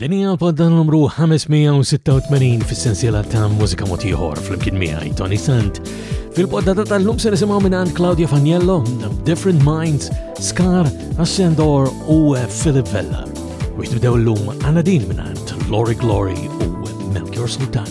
Din hija l-podda numru 586 fis-sensiela ta' mużika mod ieħor flimkien miegħi Tony Sant. Fil-podda ta' tal-lum se nisimgħu minn Claudia Faniello, Different Minds, Scar, Ascendor u Philip Vella. Biex nibdew l-lum għandna din minn Lori Glory u Melchior Sultan.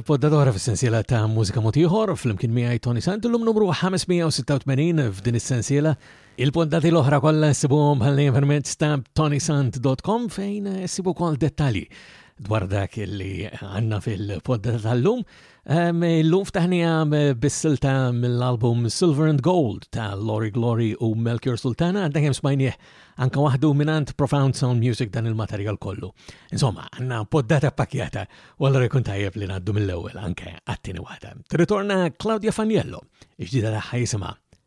l-poddadora fil-sensiela ta' mużika motiħor fl-imkien miħaj Tony Sant l-lum numru 586 f'din is-sensiela. Il-poddati l-oħra kollha sibuhom bħal-lejn verment stamp tonysant.com fejn sibu kol dettali dwar dak li għanna fil-poddata tal-lum. Illum ftaħnija bis-silta mill-album Silver and Gold ta' Lori Glory u Melchior Sultana, dejjem smajnieh anka waħdu minant Profound Sound Music dan il-materjal kollu. Insomma, għanna poddata pakjata u għallura jkun tajjeb li naddu mill-ewwel anke għattini waħda. Tritorna Claudia Faniello, iġdida tagħha jisimha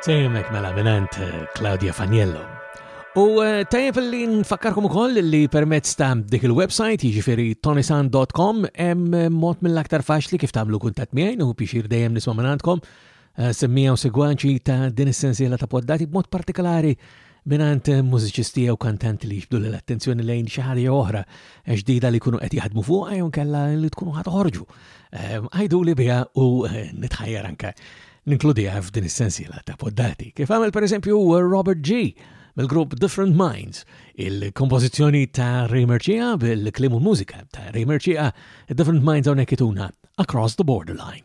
Sejmek mela minant eh, Claudia Faniello. U eh, tajjeb li nfakkarkom ukoll li permezz ta' dik il-website jiġifieri tonisan.com hemm mod mill-aktar faċli kif tagħmlu kuntatt miegħi u biex dejjem nisma' minn għandkom Semmija u segwaċi ta' din is-sensiela ta' poddati b'mod partikolari minant mużiċisti jew kantanti li jixbdu l-attenzjoni lejn xi ħaġa oħra ġdida li jkunu qed jaħdmu fuqha jew kella li tkunu ħad toħorġu. Ehm, għajdu li biha u eh, nitħajjar anke ninkludiha f'din is-sensiela ta' poddati. Kif għamel pereżempju Robert G mill-grupp Different Minds, il-kompożizzjoni ta' Ray Merċija bil-klim u mużika ta' Ray Merċija, Different Minds hawnhekk ituna Across the Borderline.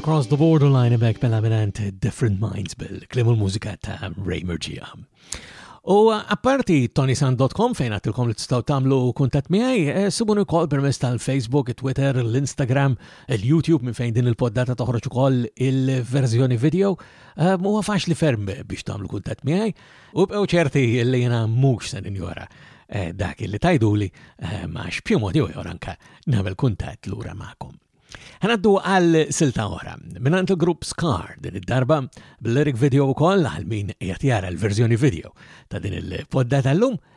Across the Borderline ibek mela minant Different Minds bil-klim u l-mużika ta' Ray Murgia. U apparti tonisan.com fejn għatilkom li tistaw tamlu kuntat miħaj, eh, subun ukoll permess tal-Facebook, Twitter, l-Instagram, l-YouTube minn fejn din il-poddata toħroġ ukoll il-verżjoni video. Eh, huwa faċli ferm biex tamlu kuntat miħaj. U bqgħu ċerti li jiena mhux se ninjora eh, dak li tajduli eh, ma x'b'xi mod jew anke nagħmel kuntatt lura magħkom. Ħanaddu għal silta oħra, minnant il-grupp Scar din id-darba, bil-lyric video u koll għal min jatjara l-verżjoni video ta' din il-podda tal-lum,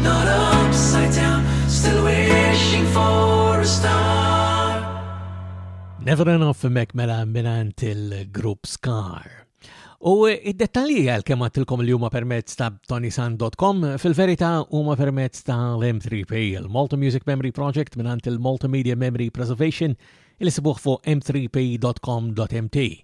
Not upside down, still wishing for a star. Never enough for Mac mela minant il-grupp Scar. U id-dettalji għal kemm għattilkom li huma permezz ta' tonisan.com fil-verità huma permezz ta' l-M3P, il-Malta Music Memory Project minant il-Malta Media Memory Preservation il-sibuħ fuq m3p.com.mt.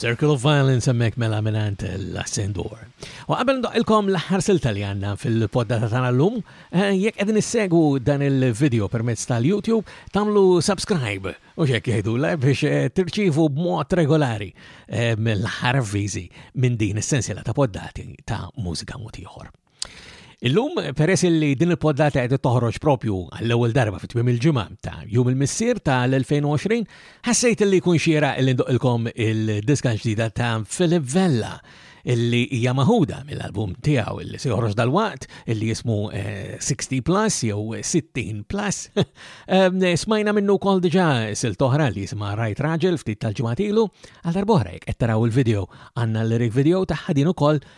Circle of Violence hemmhekk mela mingħand l-Ascendor. U qabel ndoqilkom l-aħħar silta li għandna fil-poddata tagħna llum, eh, jekk qegħdin issegwu dan il-video permezz tal-YouTube, tagħmlu subscribe u xek jgħidu biex eh, tirċivu b'mod regolari eh, l-aħħar avviżi minn din is-sensiela ta' poddati ta' mużika mod ieħor. Illum, peress li din il-poddata qed toħroġ propju għall-ewwel darba fit tmiem il-ġimgħa ta' jum il-missier ta' l-2020, ħassejt li jkun xiera li ndoqilkom il-diska ġdida ta' Philip Vella illi hija maħuda mill-album tiegħu illi se joħroġ dal-waqt illi jismu 60 eh, Plus jew 60 Plus. Ehm, smajna minnu kol diġà silt oħra li jisma' Right Raġel ftit tal-ġimatilu għal darbohra jekk qed taraw il-video għandna l-lyric video ta' ħadin ukoll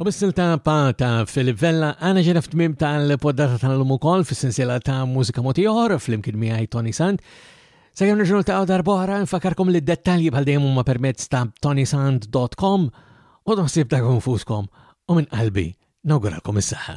U bis-silta pa ta' Filip Vella għana ġena f'tmim tal-poddata tal-lum ukoll fis-sensiela ta' mużika moti oħor fl-imkien miegħi Tony Sant. Sakemm nerġgħu ta' darbohra nfakarkom li dettalji bħal dejjem huma permezz ta' tonysant.com u toħsib ta' konfuskom u minn qalbi nawguralkom is-saħħa.